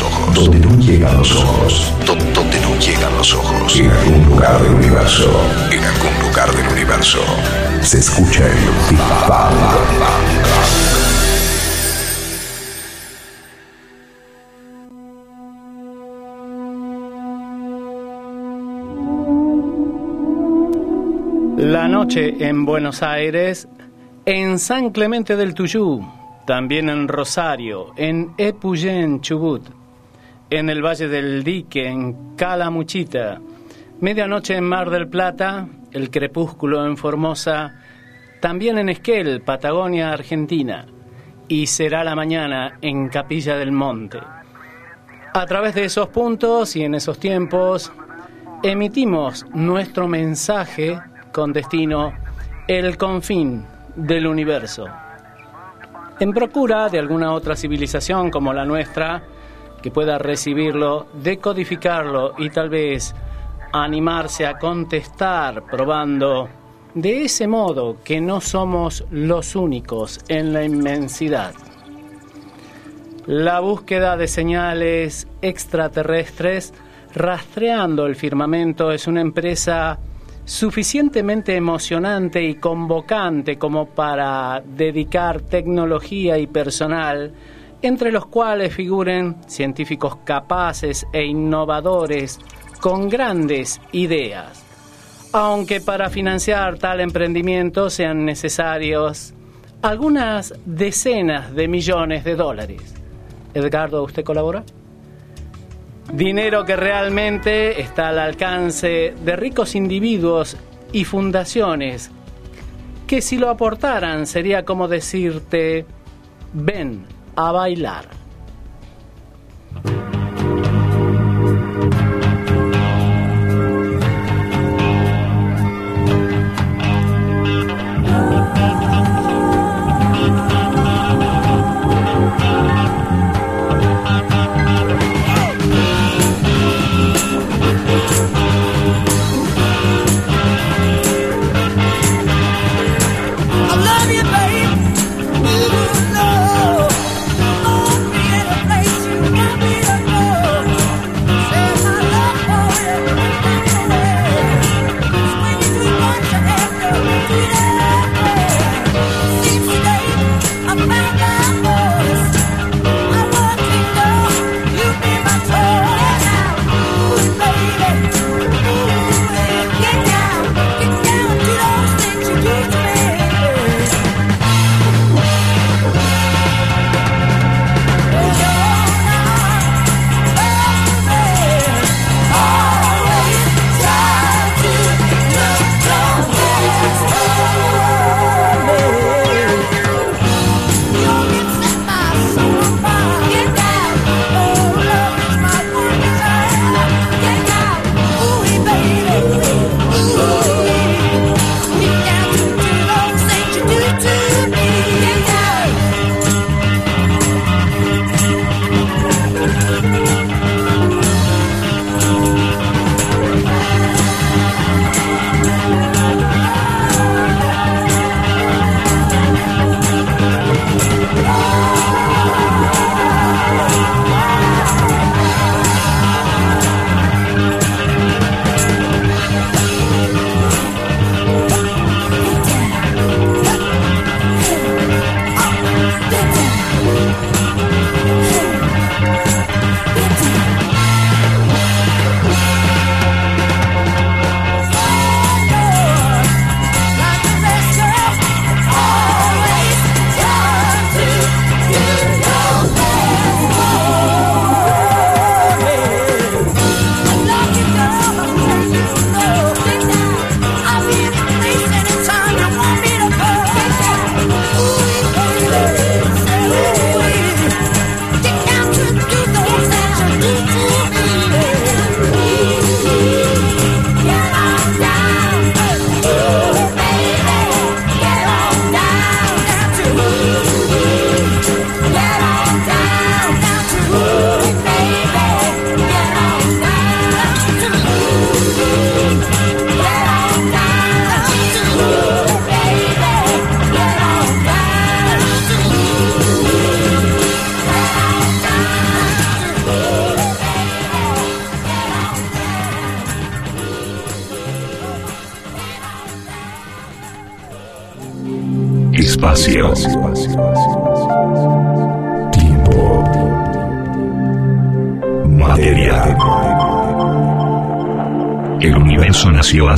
Los ojos. Donde no llegan los ojos. Donde no llegan los ojos. En algún lugar del universo. En algún lugar del universo. Se escucha el Big La noche en Buenos Aires, en San Clemente del Tuyú, también en Rosario, en Epuyén, Chubut, en el Valle del Dique, en Calamuchita, medianoche en Mar del Plata, el crepúsculo en Formosa, también en Esquel, Patagonia, Argentina, y será la mañana en Capilla del Monte. A través de esos puntos y en esos tiempos, emitimos nuestro mensaje con destino el confín del universo. En procura de alguna otra civilización como la nuestra que pueda recibirlo, decodificarlo y tal vez animarse a contestar probando de ese modo que no somos los únicos en la inmensidad. La búsqueda de señales extraterrestres rastreando el firmamento es una empresa suficientemente emocionante y convocante como para dedicar tecnología y personal, entre los cuales figuren científicos capaces e innovadores con grandes ideas, aunque para financiar tal emprendimiento sean necesarios algunas decenas de millones de dólares. Edgardo, ¿usted colabora? Dinero que realmente está al alcance de ricos individuos y fundaciones que si lo aportaran sería como decirte, ven a bailar.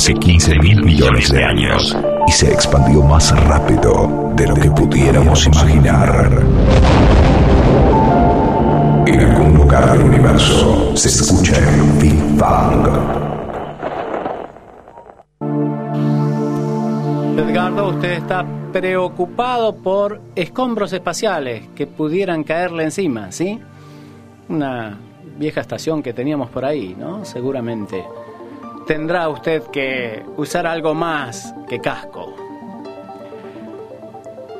Hace 15 mil millones de años y se expandió más rápido de lo que pudiéramos imaginar. En algún lugar del universo se escucha el Big Bang. Edgardo, usted está preocupado por escombros espaciales que pudieran caerle encima, ¿sí? Una vieja estación que teníamos por ahí, ¿no? Seguramente tendrá usted que usar algo más que casco.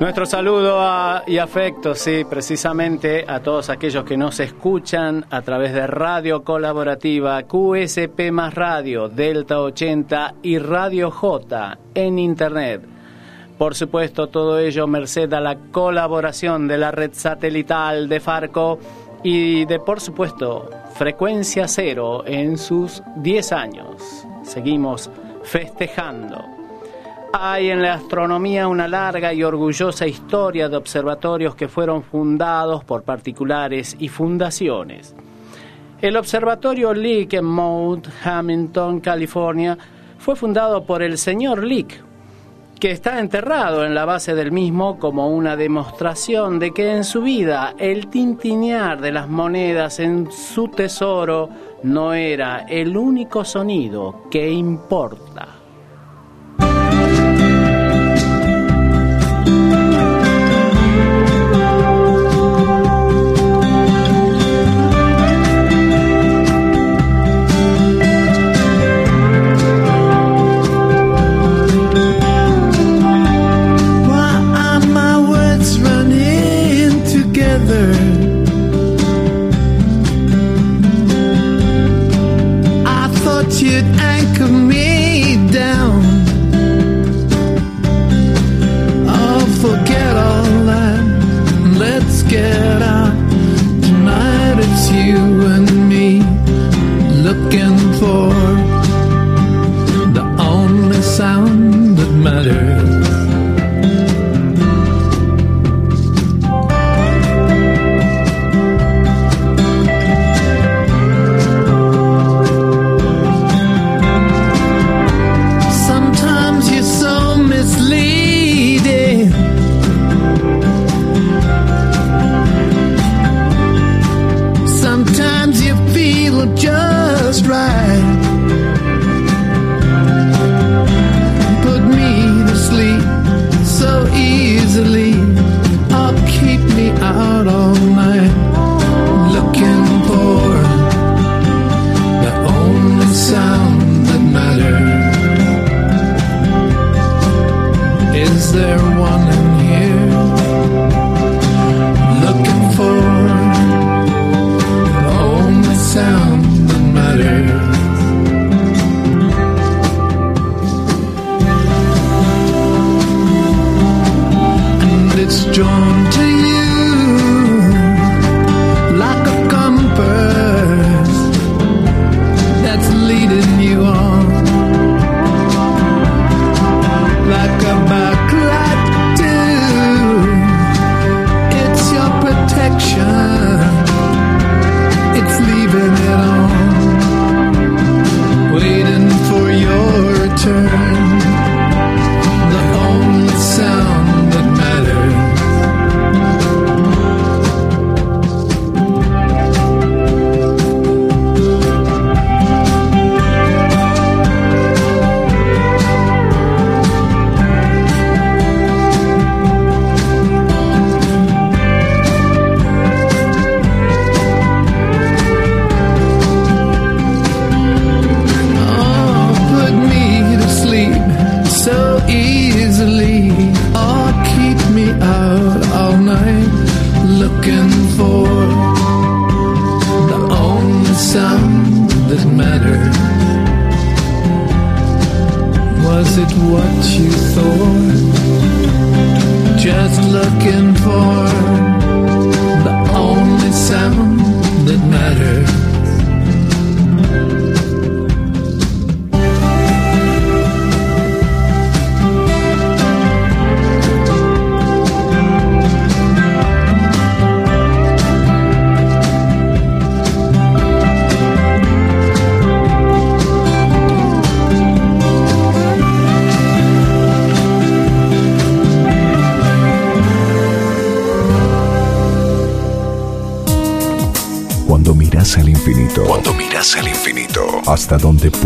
Nuestro saludo y afecto, sí, precisamente a todos aquellos que nos escuchan a través de Radio Colaborativa, QSP más Radio, Delta 80 y Radio J en Internet. Por supuesto, todo ello merced a la colaboración de la red satelital de Farco y de, por supuesto, Frecuencia Cero en sus 10 años. Seguimos festejando. Hay en la astronomía una larga y orgullosa historia de observatorios que fueron fundados por particulares y fundaciones. El observatorio Lick en Mount Hamilton, California, fue fundado por el señor Lick, que está enterrado en la base del mismo como una demostración de que en su vida el tintinear de las monedas en su tesoro no era el único sonido que importa.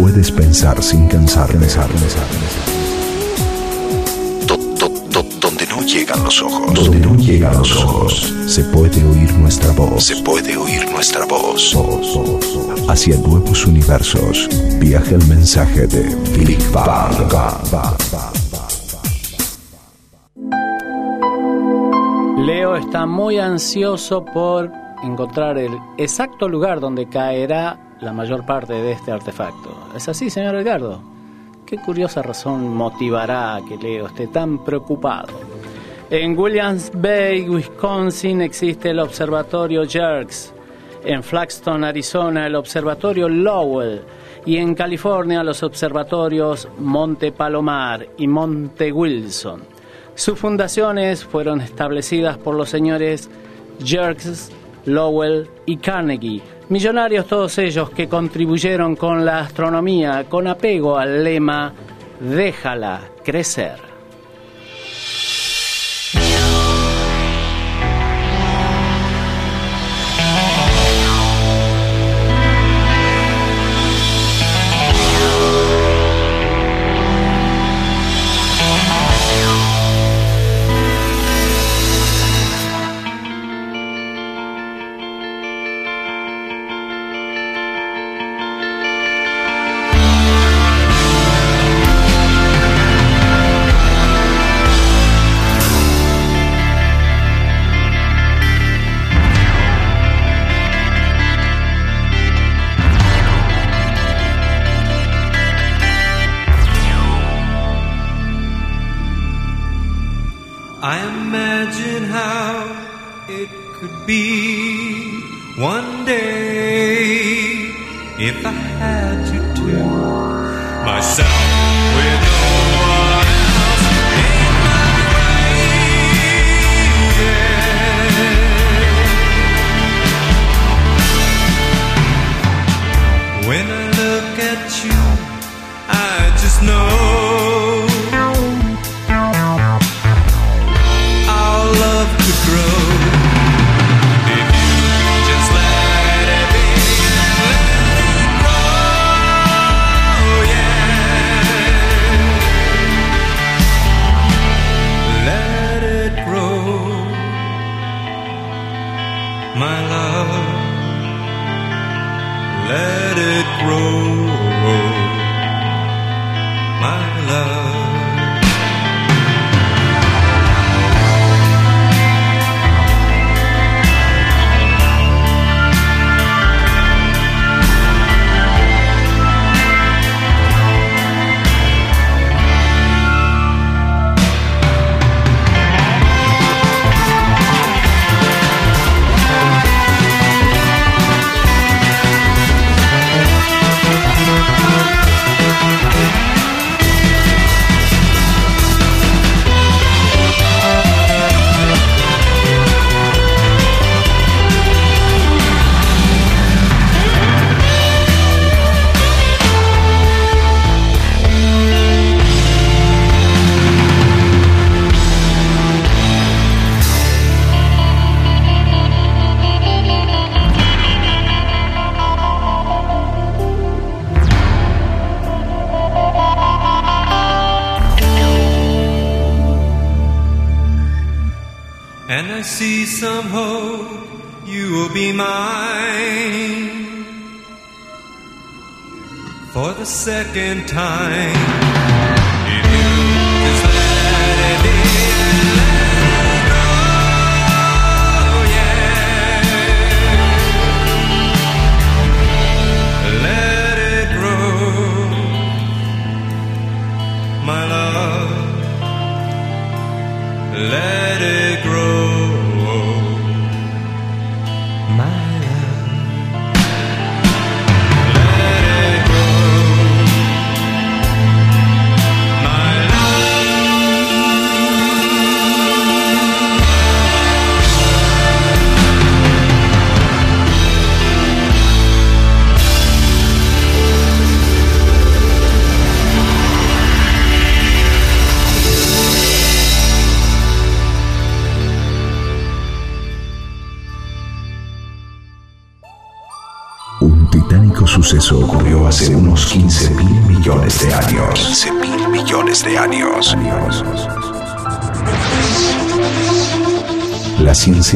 Puedes pensar sin cansar, pensar, pensar, Donde no llegan los ojos. Donde no llegan los ojos. Se puede oír nuestra voz. Se puede oír nuestra voz. Hacia nuevos universos. Viaja el mensaje de Big Bang. Leo está muy ansioso por encontrar el exacto lugar donde caerá la mayor parte de este artefacto. ¿Es así, señor Edgardo? ¿Qué curiosa razón motivará que Leo esté tan preocupado? En Williams Bay, Wisconsin, existe el Observatorio Jerks. En Flagstone, Arizona, el Observatorio Lowell. Y en California, los observatorios Monte Palomar y Monte Wilson. Sus fundaciones fueron establecidas por los señores Jerks Lowell y Carnegie, millonarios todos ellos que contribuyeron con la astronomía con apego al lema Déjala crecer.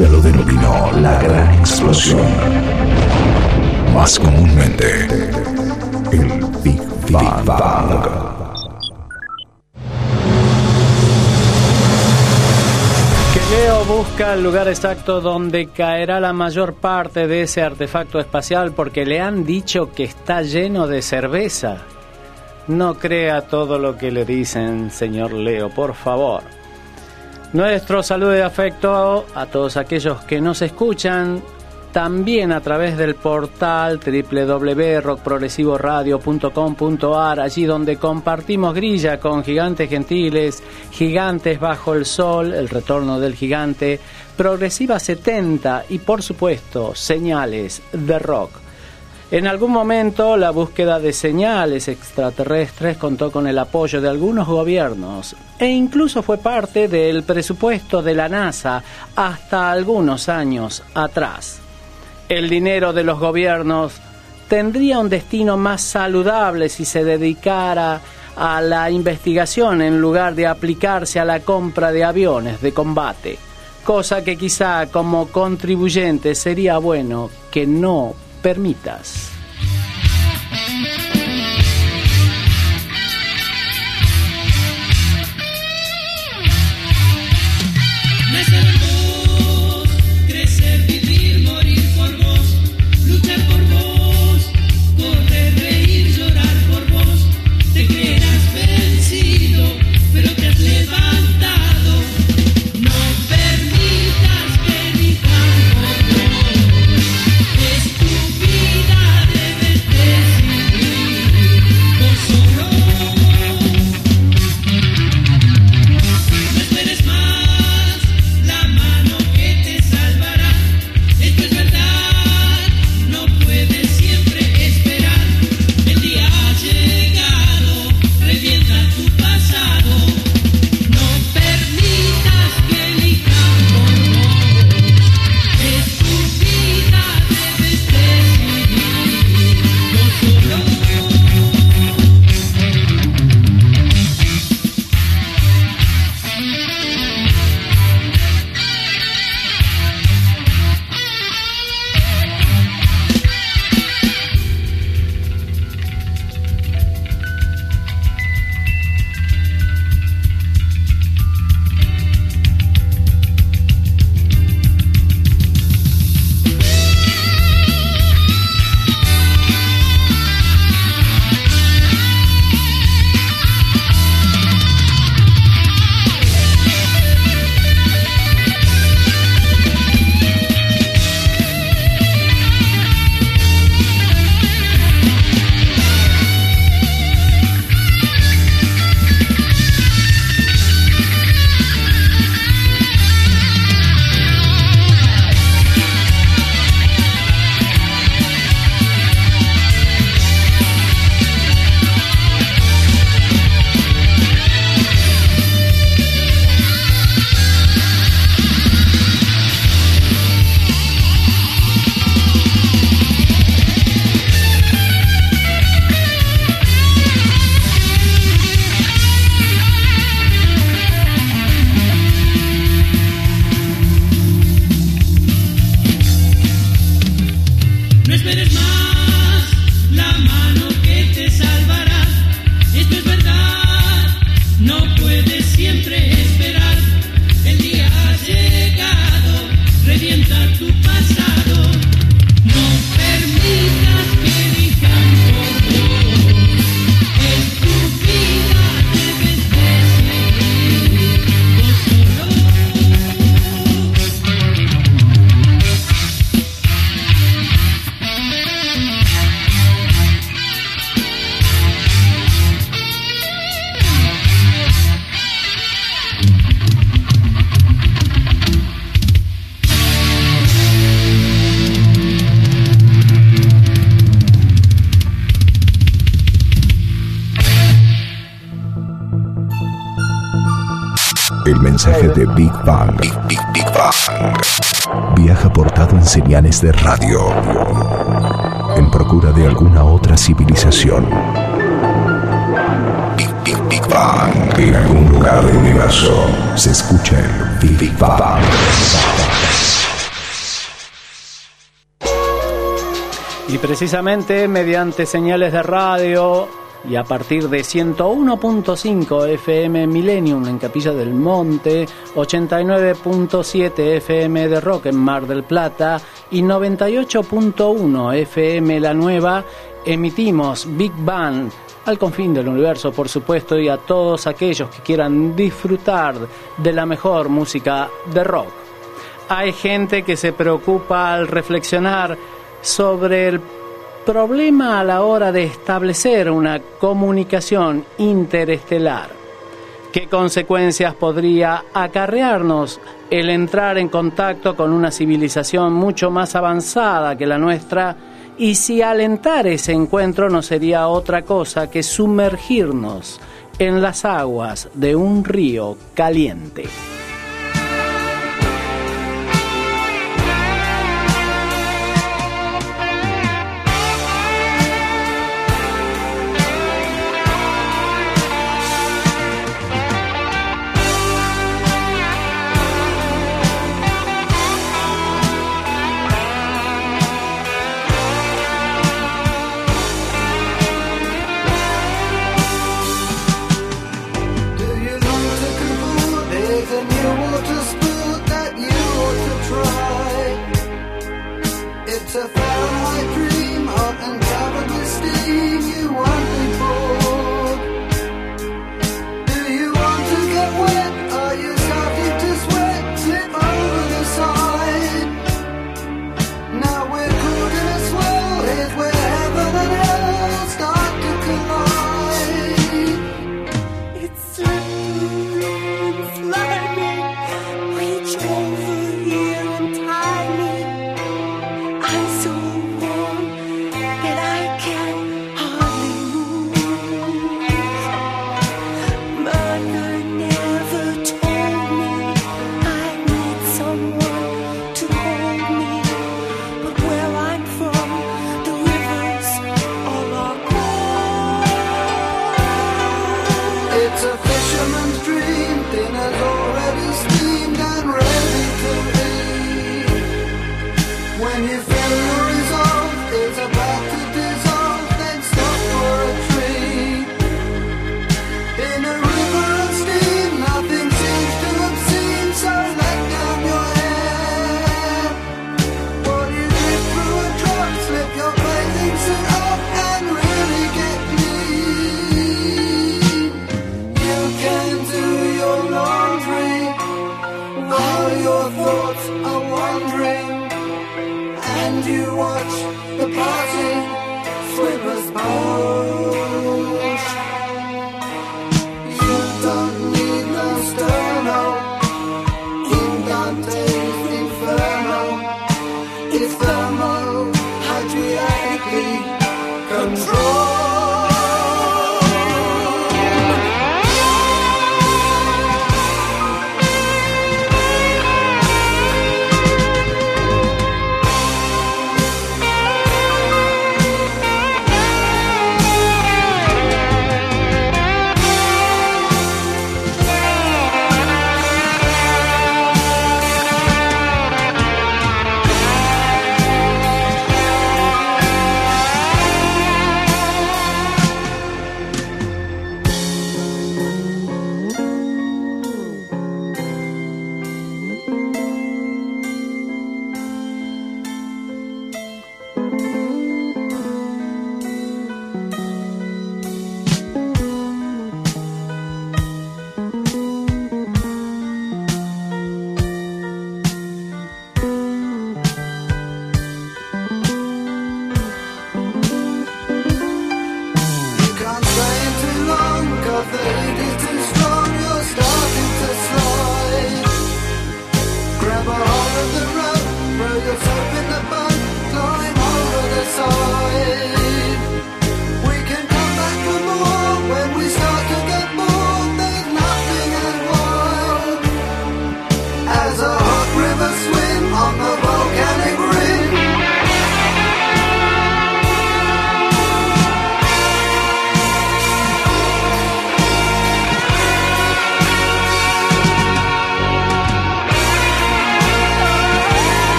Ciencia lo denominó la gran explosión. Más comúnmente, el Big Bang. Leo busca el lugar exacto donde caerá la mayor parte de ese artefacto espacial porque le han dicho que está lleno de cerveza. No crea todo lo que le dicen, señor Leo, por favor. Nuestro saludo de afecto a todos aquellos que nos escuchan también a través del portal www.rockprogresivoradio.com.ar, allí donde compartimos grilla con gigantes gentiles, gigantes bajo el sol, el retorno del gigante, progresiva 70 y por supuesto señales de rock. En algún momento la búsqueda de señales extraterrestres contó con el apoyo de algunos gobiernos e incluso fue parte del presupuesto de la NASA hasta algunos años atrás. El dinero de los gobiernos tendría un destino más saludable si se dedicara a la investigación en lugar de aplicarse a la compra de aviones de combate, cosa que quizá como contribuyente sería bueno que no permitas. Big Bang. Big, Big, Big Bang. Viaja portado en señales de radio. En procura de alguna otra civilización. Big, Big, Big Bang. En algún lugar del universo se escucha el Big, Big Bang. Y precisamente mediante señales de radio y a partir de 101.5 FM Millennium en Capilla del Monte, 89.7 FM de Rock en Mar del Plata y 98.1 FM La Nueva, emitimos Big Bang al confín del universo, por supuesto, y a todos aquellos que quieran disfrutar de la mejor música de rock. Hay gente que se preocupa al reflexionar sobre el problema a la hora de establecer una comunicación interestelar. ¿Qué consecuencias podría acarrearnos el entrar en contacto con una civilización mucho más avanzada que la nuestra? Y si alentar ese encuentro no sería otra cosa que sumergirnos en las aguas de un río caliente.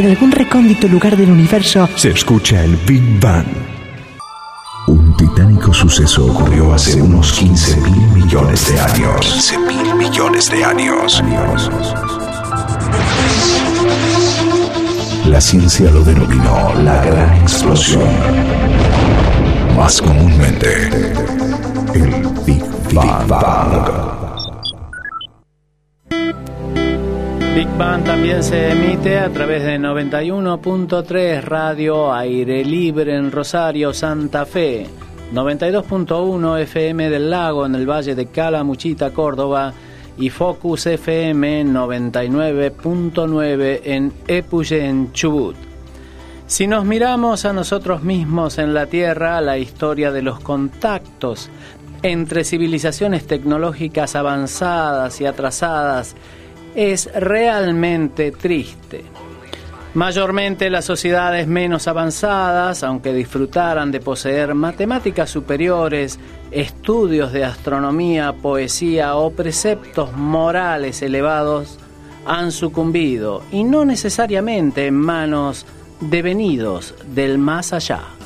En algún recóndito lugar del universo, se escucha el Big Bang. Un titánico suceso ocurrió hace unos 15 mil millones de años. 15 mil millones de años. La ciencia lo denominó la gran explosión. Más comúnmente, el Big Bang. Big Bang también se emite a través de 91.3 Radio Aire Libre en Rosario, Santa Fe, 92.1 FM del Lago en el Valle de Calamuchita, Córdoba y Focus FM 99.9 en Epuyén, Chubut. Si nos miramos a nosotros mismos en la Tierra, la historia de los contactos entre civilizaciones tecnológicas avanzadas y atrasadas es realmente triste. Mayormente las sociedades menos avanzadas, aunque disfrutaran de poseer matemáticas superiores, estudios de astronomía, poesía o preceptos morales elevados, han sucumbido, y no necesariamente en manos de venidos del más allá.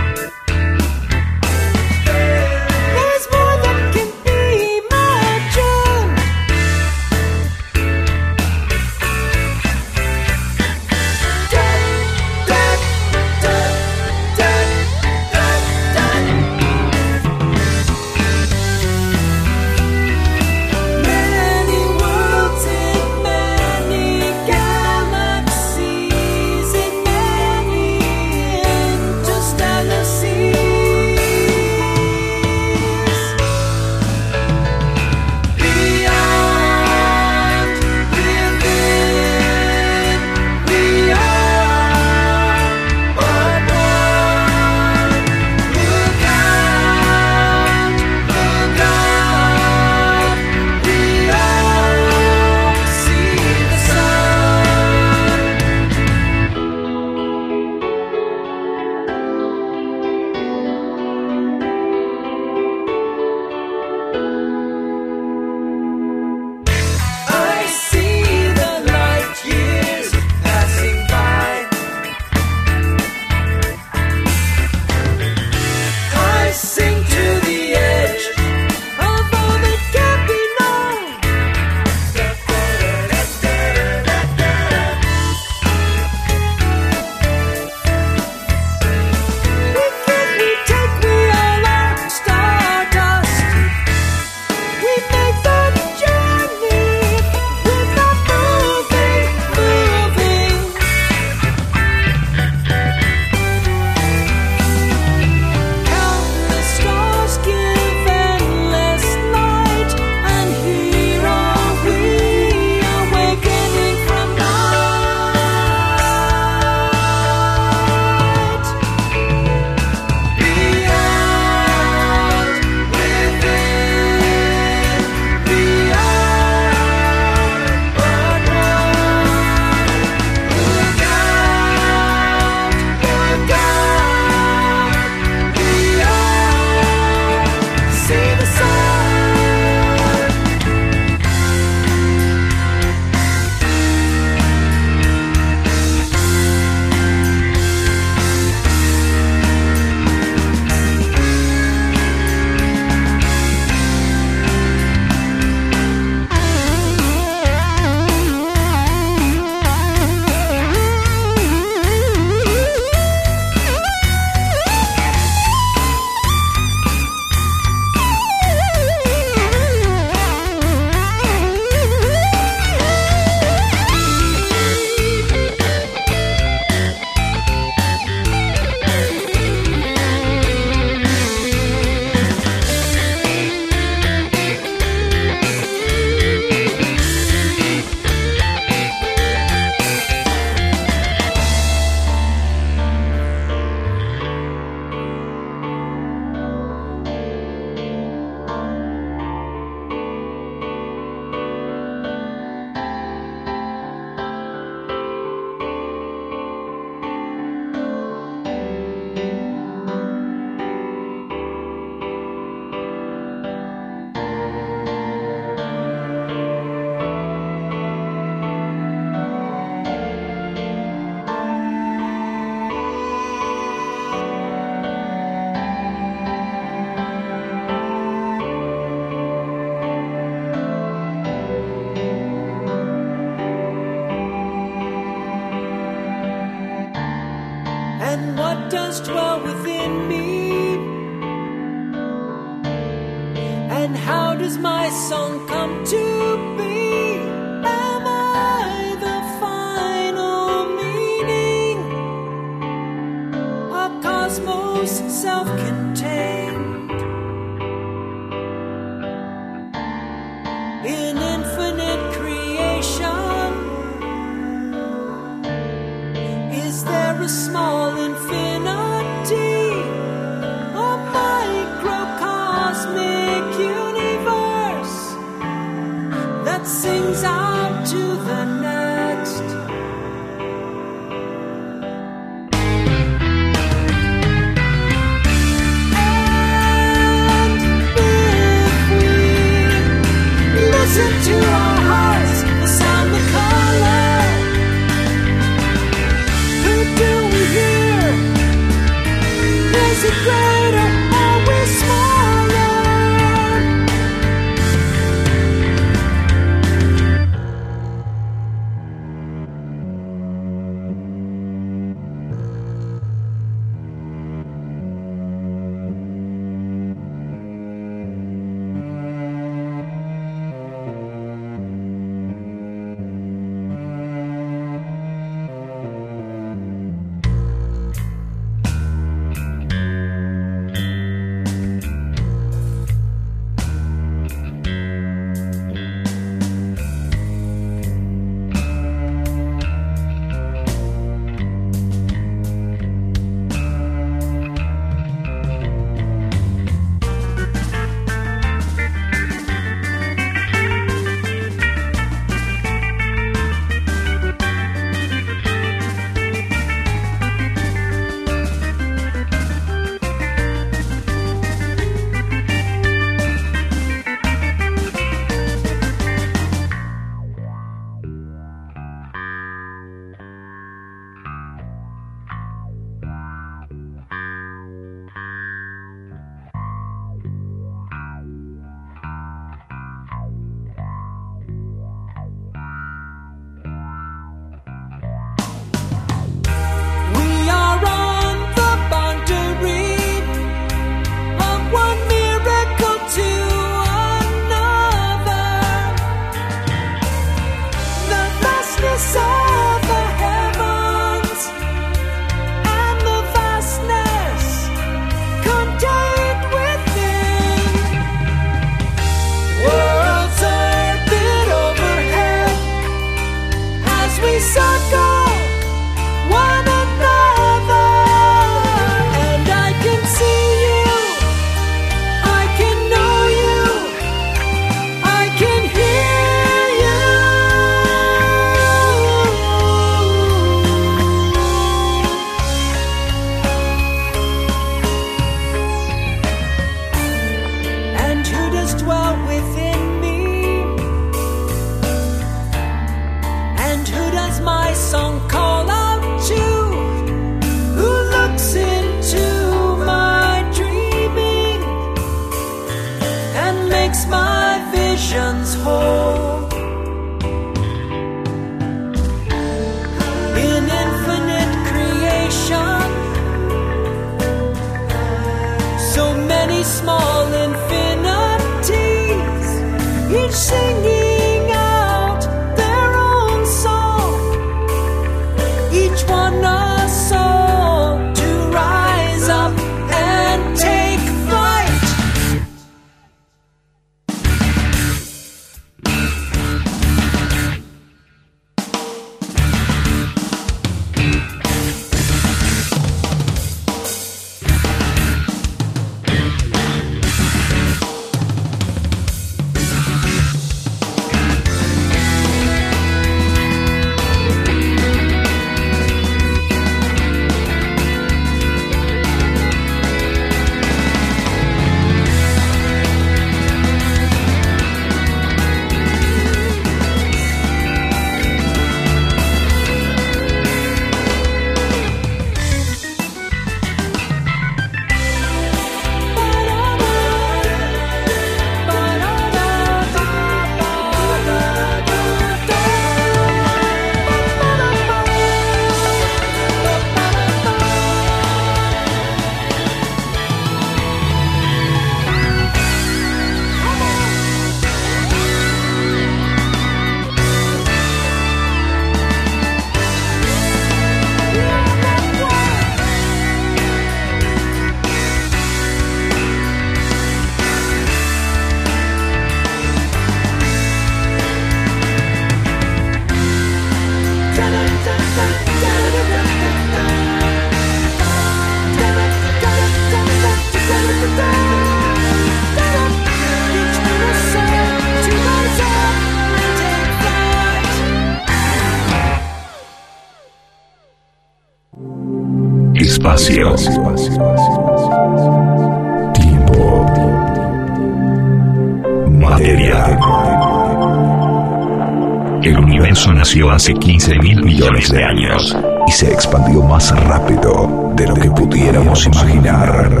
Hace 15 mil millones de años y se expandió más rápido de lo que pudiéramos imaginar.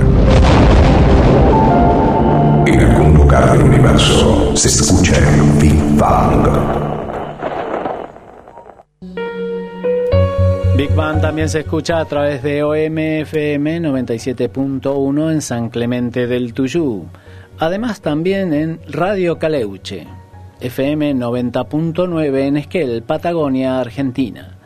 En algún lugar del universo se escucha el Big Bang. Big Bang también se escucha a través de OMFM 97.1 en San Clemente del Tuyú. Además también en Radio Caleuche, FM 90.9 en Esquel, Patagonia, Argentina.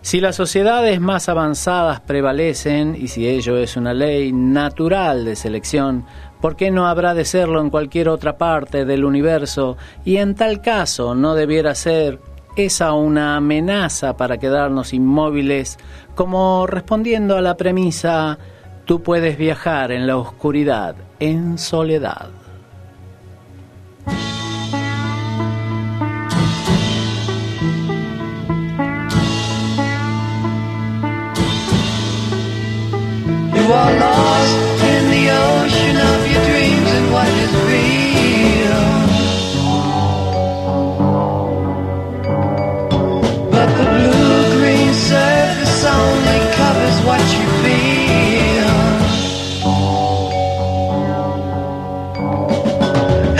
Si las sociedades más avanzadas prevalecen y si ello es una ley natural de selección, ¿por qué no habrá de serlo en cualquier otra parte del universo? Y en tal caso no debiera ser esa una amenaza para quedarnos inmóviles, como respondiendo a la premisa, tú puedes viajar en la oscuridad, en soledad. Are lost in the ocean of your dreams and what is real. But the blue green surface only covers what you feel.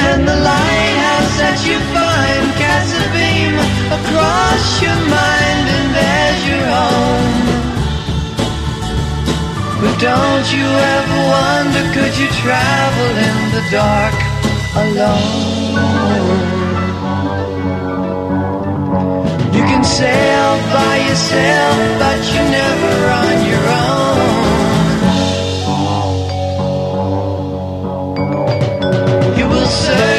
And the lighthouse that you find casts a beam across your mind, and there's your home. But don't you ever wonder could you travel in the dark alone? You can sail by yourself, but you're never on your own. You will search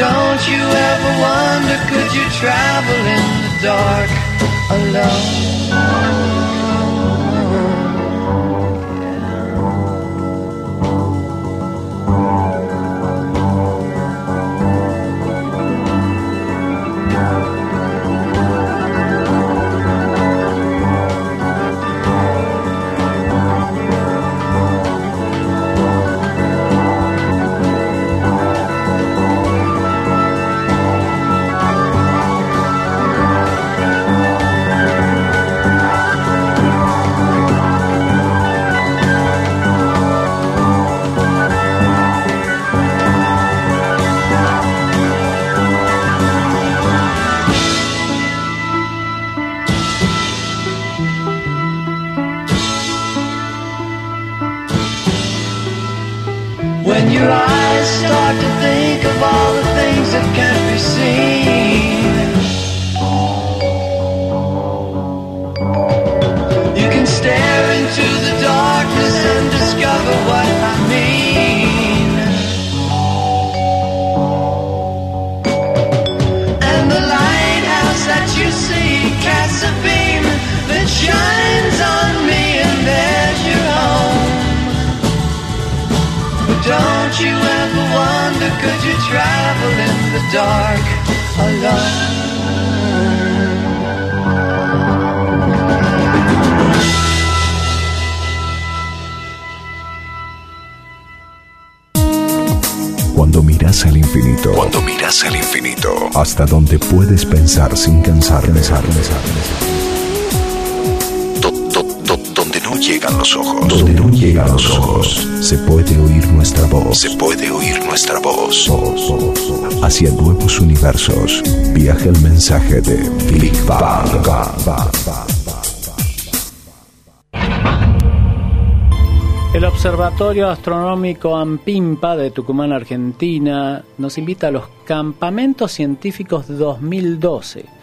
don't you ever wonder, could you travel in the dark alone? it can dark alone? Cuando miras al infinito. Cuando miras al infinito. Hasta donde puedes pensar sin cansar. Pensar, pensar, Do- llegan los ojos. Donde no llegan los ojos. Se puede oír nuestra voz. Se puede oír nuestra voz. Hacia nuevos universos. Viaja el mensaje de Big Bang. El Observatorio Astronómico Ampimpa de Tucumán, Argentina, nos invita a los Campamentos Científicos 2012.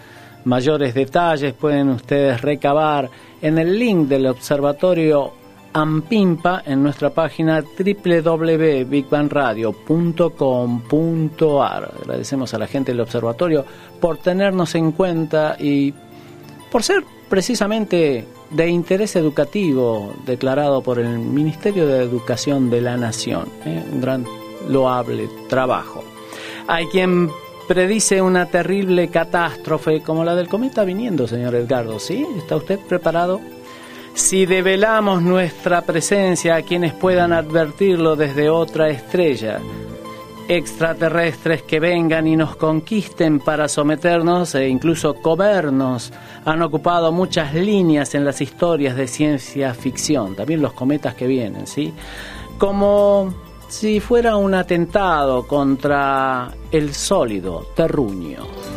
Mayores detalles pueden ustedes recabar en el link del Observatorio Ampimpa en nuestra página www.bigbangradio.com.ar. Agradecemos a la gente del observatorio por tenernos en cuenta y por ser precisamente de interés educativo declarado por el Ministerio de Educación de la Nación. ¿eh? Un gran loable trabajo. Hay quien predice una terrible catástrofe como la del cometa viniendo, señor Edgardo. ¿Sí? ¿Está usted preparado? Si develamos nuestra presencia a quienes puedan advertirlo desde otra estrella, extraterrestres que vengan y nos conquisten para someternos e incluso comernos han ocupado muchas líneas en las historias de ciencia ficción, también los cometas que vienen, ¿sí? Como si fuera un atentado contra el sólido terruño.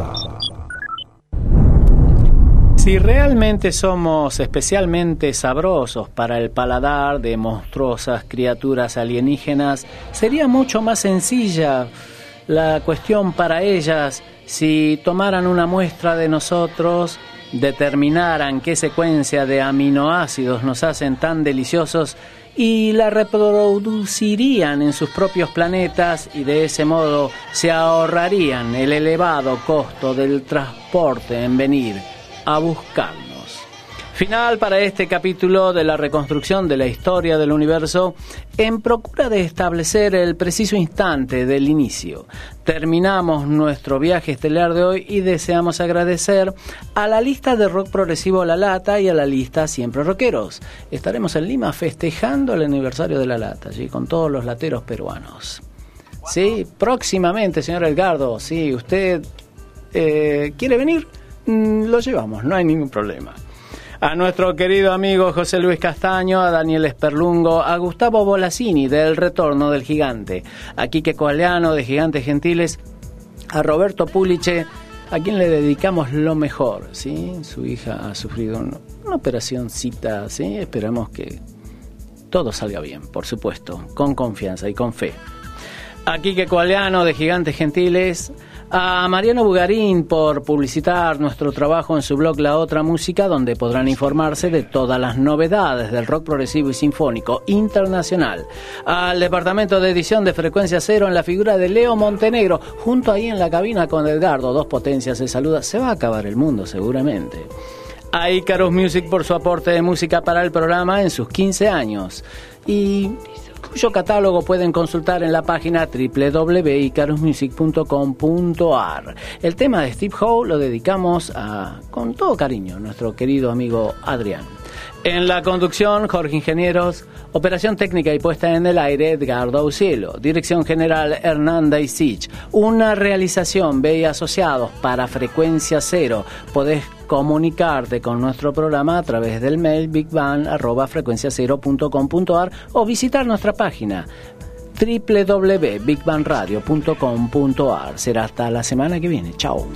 Si realmente somos especialmente sabrosos para el paladar de monstruosas criaturas alienígenas, sería mucho más sencilla la cuestión para ellas si tomaran una muestra de nosotros, determinaran qué secuencia de aminoácidos nos hacen tan deliciosos y la reproducirían en sus propios planetas y de ese modo se ahorrarían el elevado costo del transporte en venir a buscarnos. Final para este capítulo de la reconstrucción de la historia del universo en procura de establecer el preciso instante del inicio. Terminamos nuestro viaje estelar de hoy y deseamos agradecer a la lista de rock progresivo La Lata y a la lista Siempre Rockeros. Estaremos en Lima festejando el aniversario de La Lata, allí con todos los lateros peruanos. Sí, próximamente, señor Edgardo, si usted eh, quiere venir, lo llevamos, no hay ningún problema. A nuestro querido amigo José Luis Castaño, a Daniel Esperlungo, a Gustavo Bolasini del Retorno del Gigante, a Quique Coaleano de Gigantes Gentiles, a Roberto Puliche, a quien le dedicamos lo mejor, ¿sí? Su hija ha sufrido una, una operacióncita, ¿sí? Esperamos que todo salga bien, por supuesto, con confianza y con fe. A Quique Coaleano de Gigantes Gentiles, a Mariano Bugarín por publicitar nuestro trabajo en su blog La Otra Música, donde podrán informarse de todas las novedades del rock progresivo y sinfónico internacional. Al departamento de edición de Frecuencia Cero en la figura de Leo Montenegro, junto ahí en la cabina con Edgardo, dos potencias se saluda. Se va a acabar el mundo seguramente a Icarus Music por su aporte de música para el programa en sus 15 años. Y cuyo catálogo pueden consultar en la página www.icarusmusic.com.ar. El tema de Steve Howe lo dedicamos a, con todo cariño, nuestro querido amigo Adrián. En la conducción, Jorge Ingenieros, operación técnica y puesta en el aire, Edgardo Aucielo, dirección general, Hernanda Isich, una realización B y asociados para frecuencia cero. Podés comunicarte con nuestro programa a través del mail bigbang.frecuenciacero.com.ar o visitar nuestra página www.bigbangradio.com.ar. Será hasta la semana que viene. Chao.